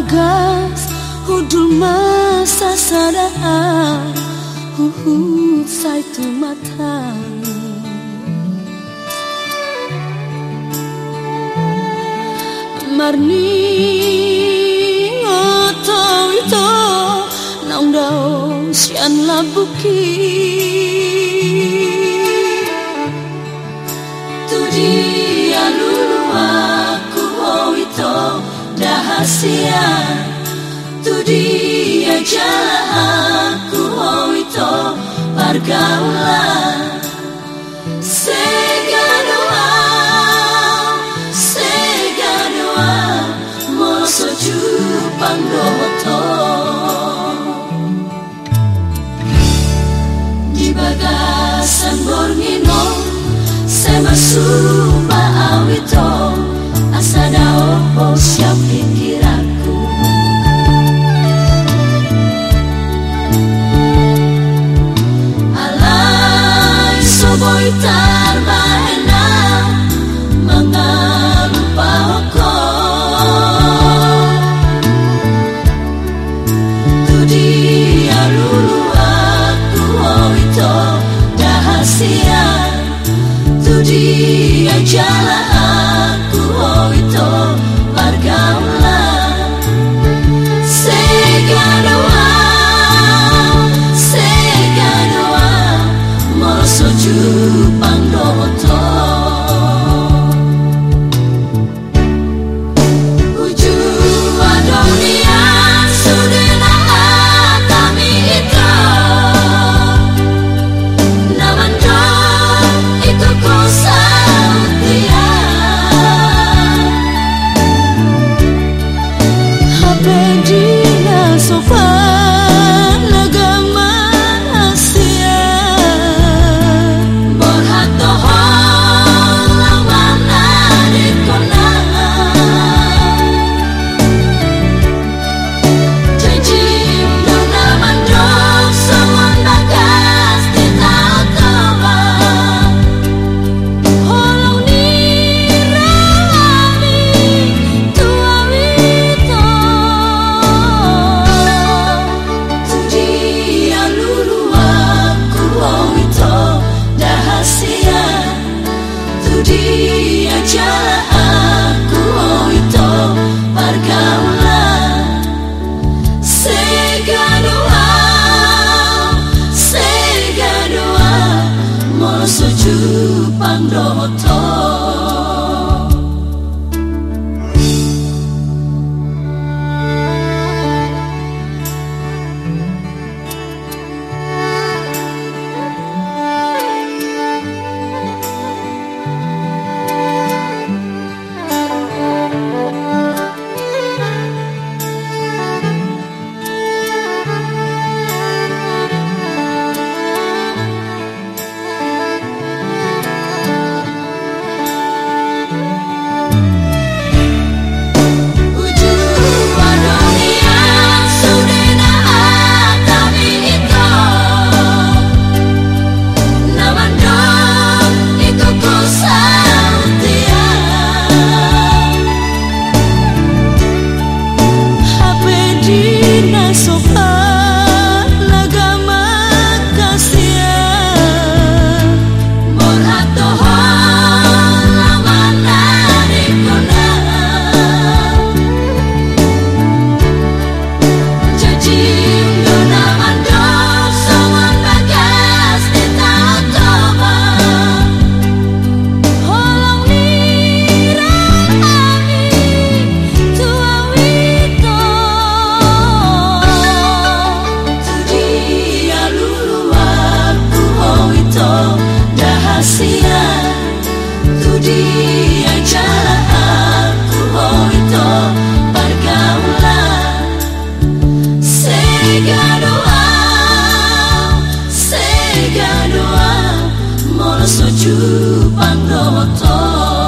bagas hudul masa sadar huhu sai tu mata marni oto ito naung daw sian labuki dahasia tu dia jalan aku oh ito pergaulan panggoto Di bagasan borngino Sema suba awito Asada opo siap soboita Cupang Roto sejuk pandowoto